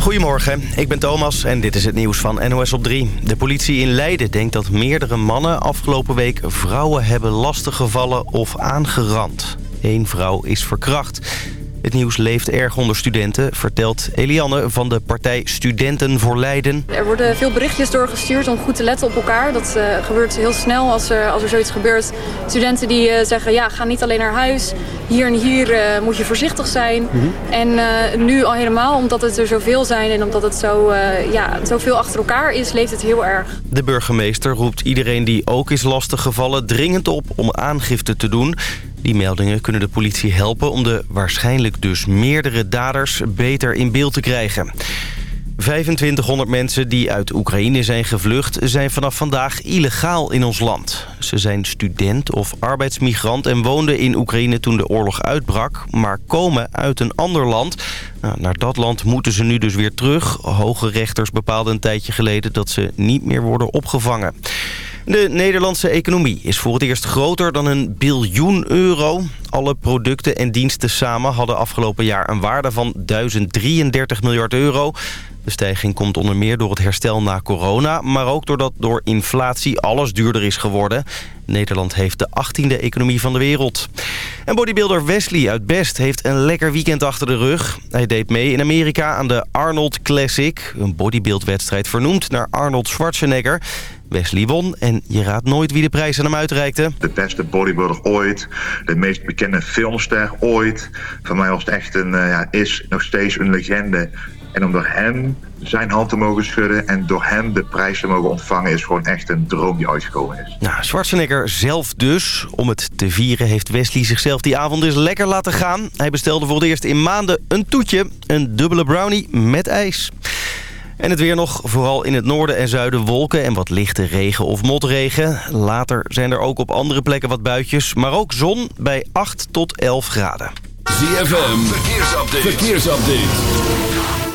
Goedemorgen, ik ben Thomas en dit is het nieuws van NOS op 3. De politie in Leiden denkt dat meerdere mannen afgelopen week vrouwen hebben lastiggevallen of aangerand. Eén vrouw is verkracht. Het nieuws leeft erg onder studenten, vertelt Elianne van de partij Studenten voor Leiden. Er worden veel berichtjes doorgestuurd om goed te letten op elkaar. Dat uh, gebeurt heel snel als er, als er zoiets gebeurt. Studenten die uh, zeggen, ja, ga niet alleen naar huis. Hier en hier uh, moet je voorzichtig zijn. Mm -hmm. En nu al helemaal, omdat het er zoveel zijn en omdat het zo, ja, zoveel achter elkaar is, leeft het heel erg. De burgemeester roept iedereen die ook is lastiggevallen dringend op om aangifte te doen. Die meldingen kunnen de politie helpen om de waarschijnlijk dus meerdere daders beter in beeld te krijgen. 2500 mensen die uit Oekraïne zijn gevlucht... zijn vanaf vandaag illegaal in ons land. Ze zijn student of arbeidsmigrant en woonden in Oekraïne toen de oorlog uitbrak... maar komen uit een ander land. Nou, naar dat land moeten ze nu dus weer terug. Hoge rechters bepaalden een tijdje geleden dat ze niet meer worden opgevangen. De Nederlandse economie is voor het eerst groter dan een biljoen euro. Alle producten en diensten samen hadden afgelopen jaar een waarde van 1033 miljard euro. De stijging komt onder meer door het herstel na corona... maar ook doordat door inflatie alles duurder is geworden. Nederland heeft de 18e economie van de wereld. En bodybuilder Wesley uit Best heeft een lekker weekend achter de rug. Hij deed mee in Amerika aan de Arnold Classic. Een bodybuildwedstrijd vernoemd naar Arnold Schwarzenegger. Wesley won en je raadt nooit wie de prijs aan hem uitreikte. De beste bodybuilder ooit, de meest bekende filmster ooit. Voor mij was het echt een, uh, ja, is nog steeds een legende. En om door hem zijn hand te mogen schudden en door hem de prijs te mogen ontvangen... is gewoon echt een droom die uitgekomen is. Nou, Schwarzenegger zelf dus. Om het te vieren heeft Wesley zichzelf die avond dus lekker laten gaan. Hij bestelde voor het eerst in maanden een toetje. Een dubbele brownie met ijs. En het weer nog, vooral in het noorden en zuiden wolken en wat lichte regen of motregen. Later zijn er ook op andere plekken wat buitjes, maar ook zon bij 8 tot 11 graden. ZFM, verkeersupdate. verkeersupdate.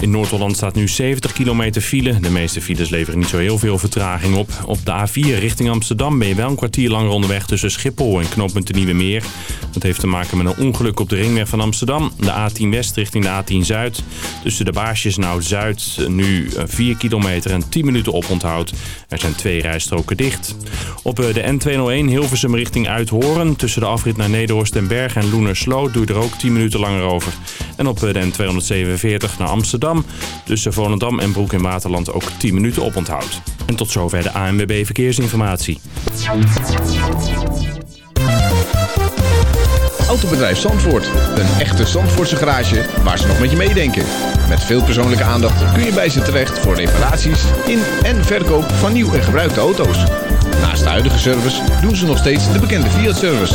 In Noord-Holland staat nu 70 kilometer file. De meeste files leveren niet zo heel veel vertraging op. Op de A4 richting Amsterdam ben je wel een kwartier langer onderweg tussen Schiphol en knooppunt de Nieuwe Meer. Dat heeft te maken met een ongeluk op de ringweg van Amsterdam. De A10 West richting de A10 Zuid. Tussen de Baarsjes nou Zuid nu 4 kilometer en 10 minuten oponthoud. Er zijn twee rijstroken dicht. Op de N201 Hilversum richting Uithoren. Tussen de afrit naar Nederhorst en Berg en Loenersloot doe je er ook 10 minuten langer over. En op de N247 naar Amsterdam Tussen Volendam en Broek in Waterland ook 10 minuten oponthoud. En tot zover de ANWB Verkeersinformatie. Autobedrijf Zandvoort. Een echte Zandvoortse garage waar ze nog met je meedenken. Met veel persoonlijke aandacht kun je bij ze terecht voor reparaties in en verkoop van nieuw en gebruikte auto's. Naast de huidige service doen ze nog steeds de bekende Fiat-service.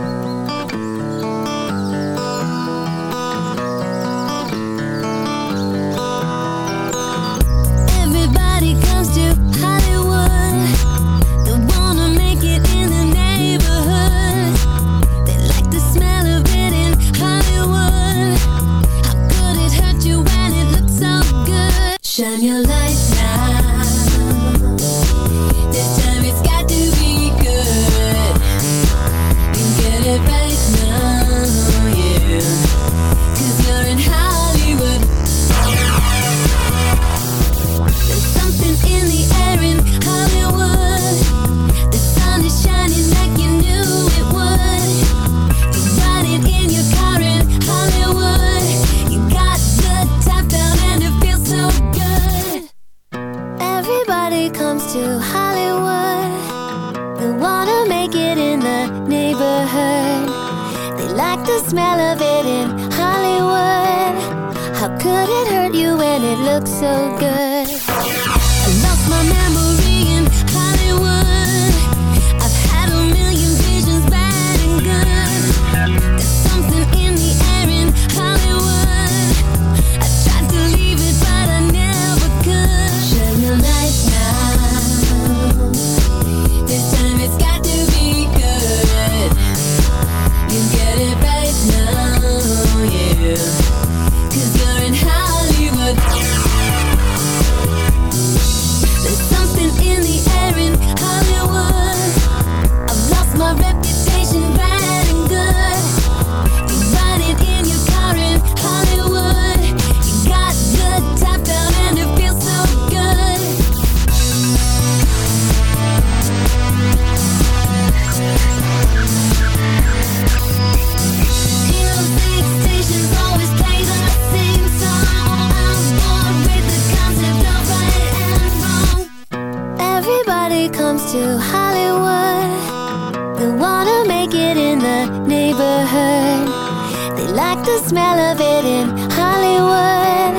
smell of it in Hollywood.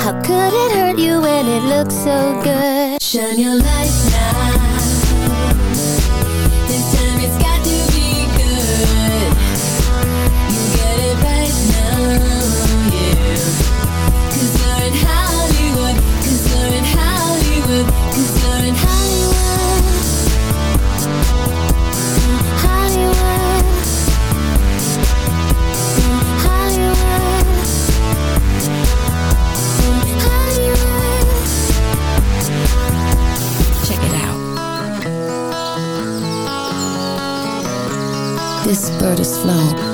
How could it hurt you when it looks so good? Shine your light. slow.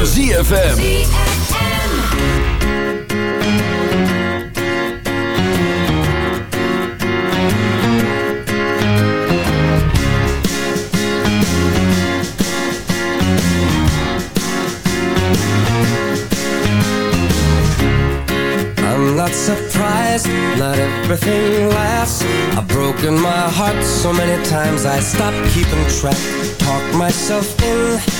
Van ZFM. I'm not surprised, not everything lasts I've broken my heart so many times I stopped keeping track. Talk myself in,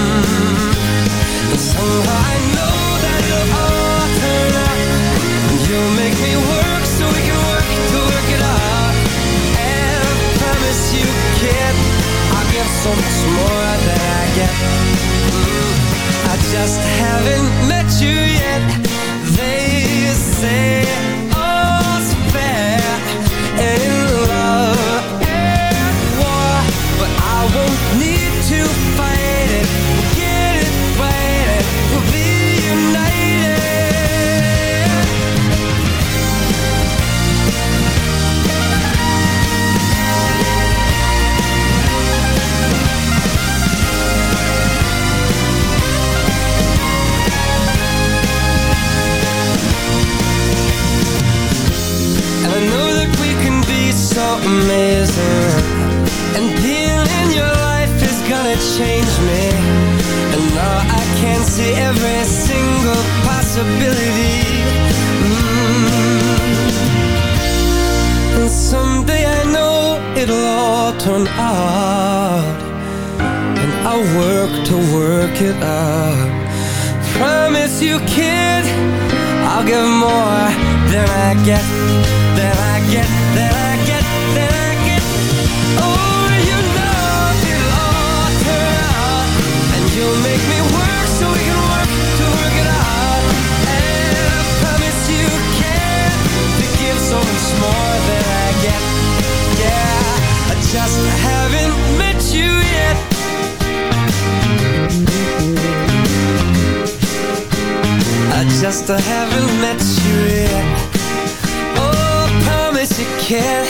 Can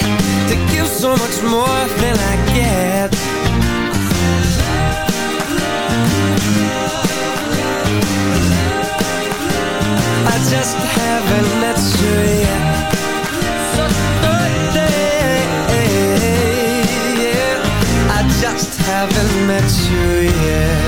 To give so much more than I get I just haven't met you yet So yeah. I just haven't met you yet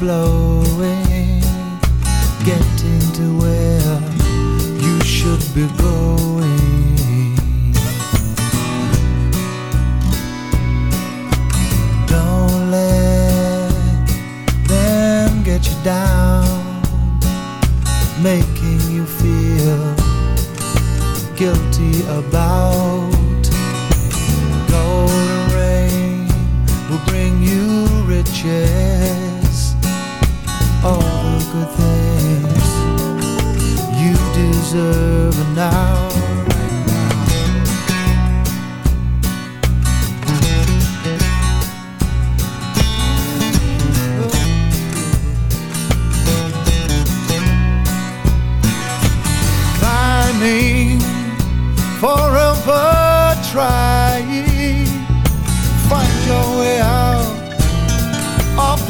blow.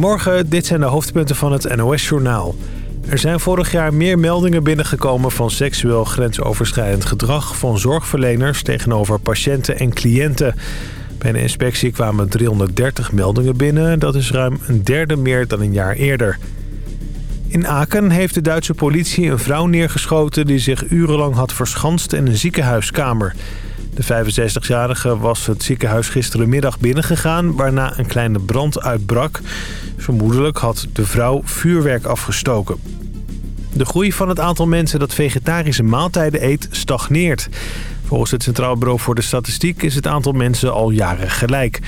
Goedemorgen, dit zijn de hoofdpunten van het NOS-journaal. Er zijn vorig jaar meer meldingen binnengekomen van seksueel grensoverschrijdend gedrag van zorgverleners tegenover patiënten en cliënten. Bij de inspectie kwamen 330 meldingen binnen, dat is ruim een derde meer dan een jaar eerder. In Aken heeft de Duitse politie een vrouw neergeschoten die zich urenlang had verschanst in een ziekenhuiskamer. De 65-jarige was het ziekenhuis gisterenmiddag binnengegaan... waarna een kleine brand uitbrak. Vermoedelijk had de vrouw vuurwerk afgestoken. De groei van het aantal mensen dat vegetarische maaltijden eet stagneert. Volgens het Centraal Bureau voor de Statistiek is het aantal mensen al jaren gelijk.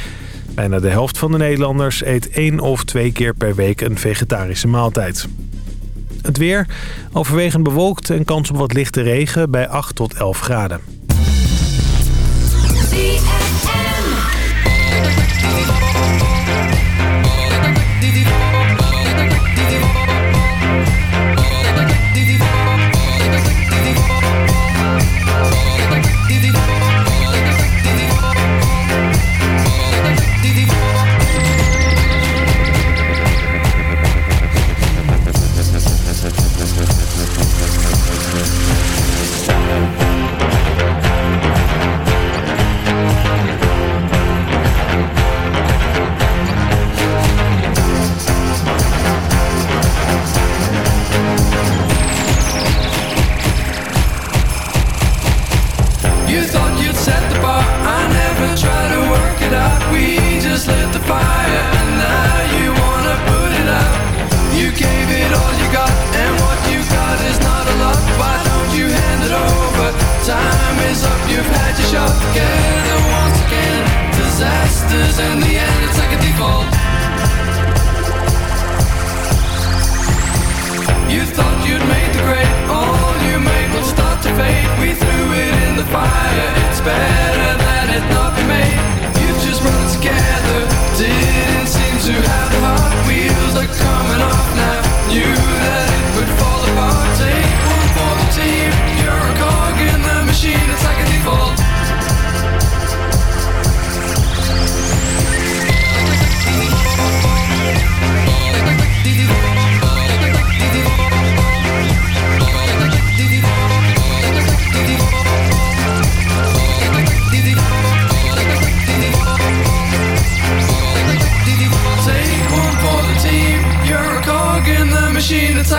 Bijna de helft van de Nederlanders eet één of twee keer per week een vegetarische maaltijd. Het weer, overwegend bewolkt en kans op wat lichte regen bij 8 tot 11 graden. ZFM.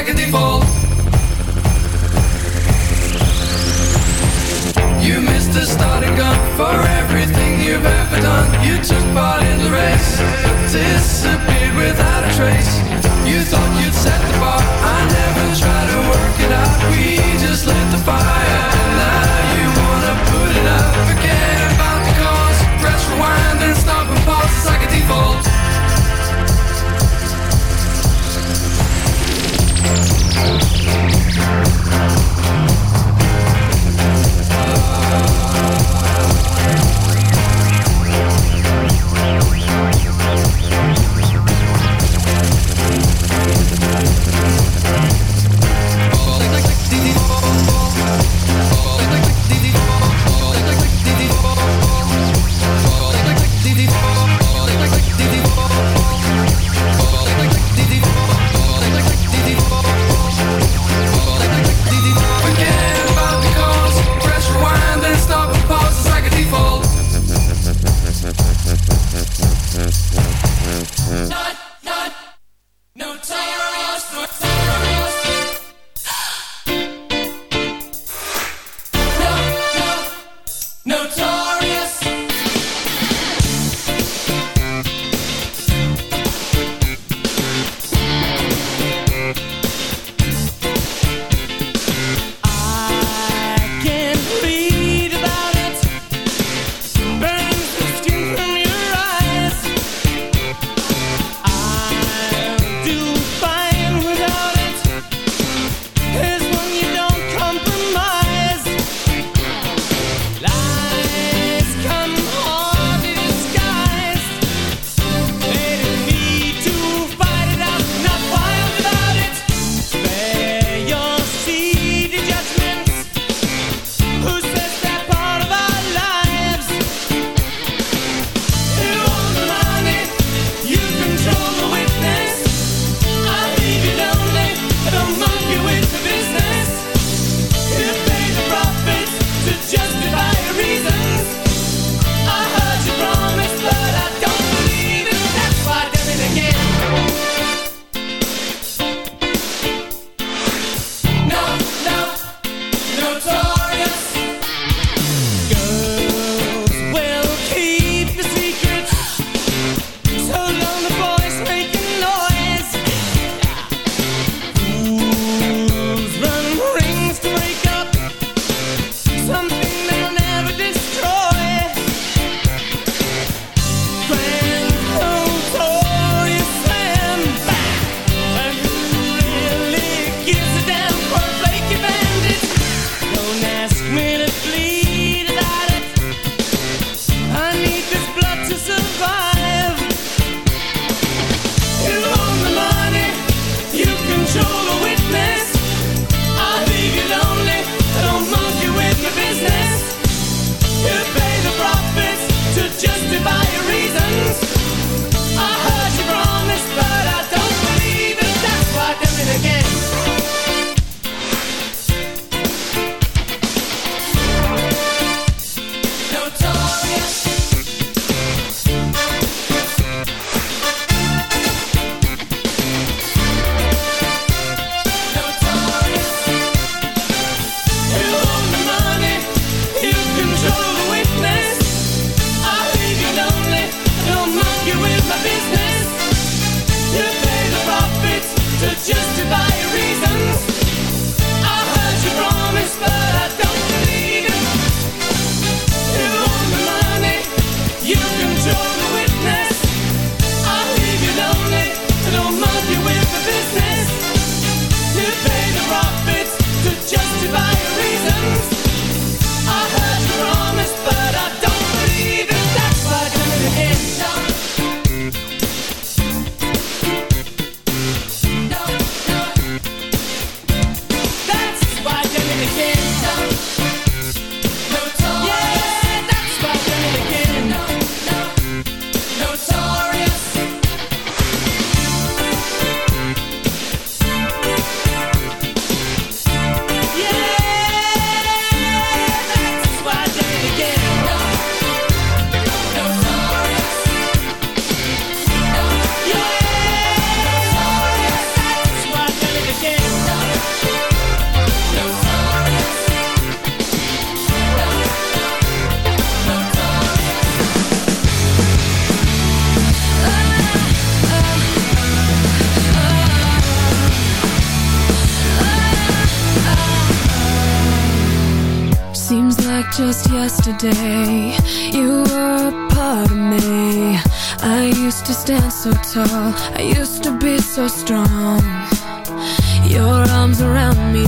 A default. You missed the starting gun for everything you've ever done. You took part in the race, but disappeared without a trace. You thought you'd set the bar. I never tried to work it out. We just lit the fire, Thank you.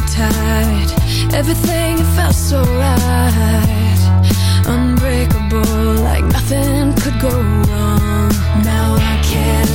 tight Everything felt so right Unbreakable like nothing could go wrong Now I can't.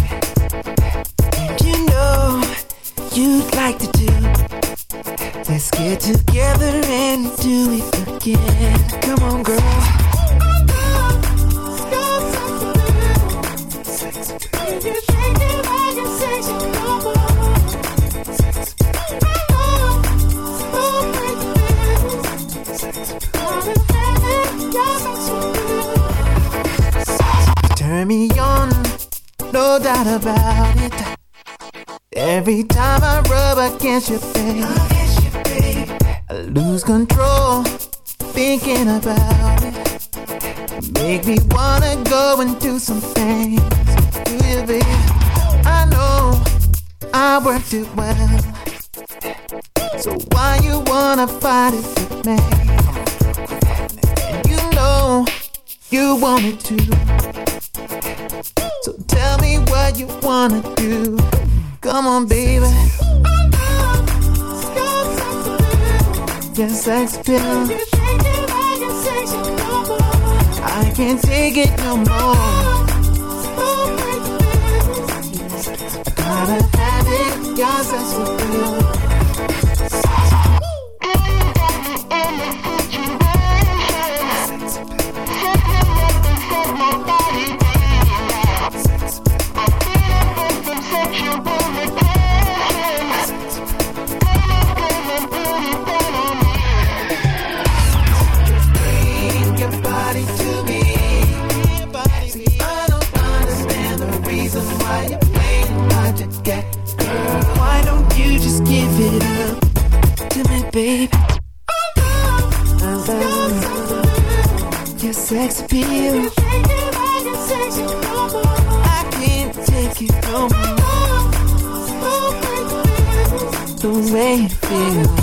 I can't take it no more. I gotta have it, got such a feel. you. I can't take it no more. The way it feels.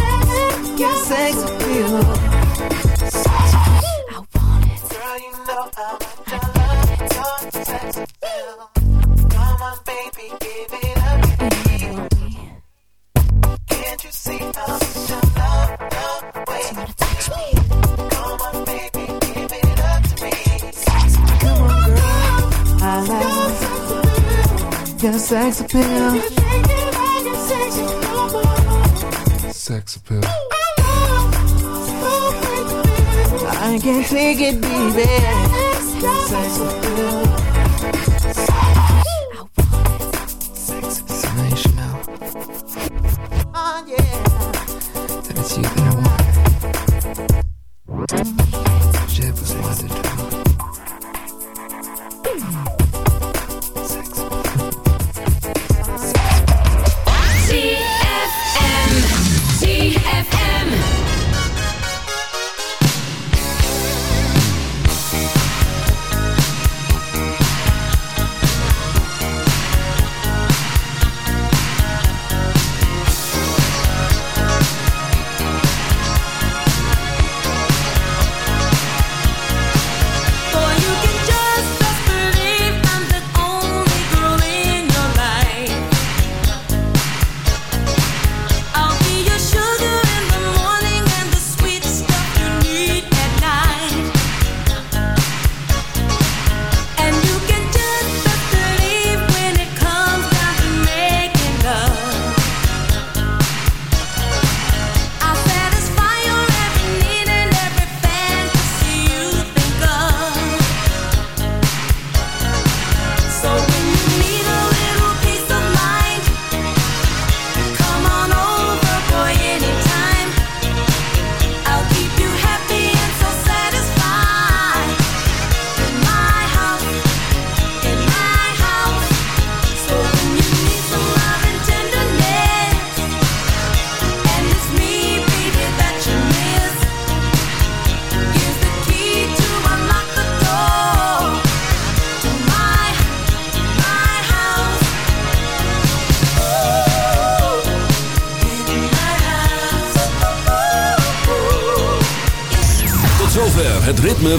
can't take it, baby.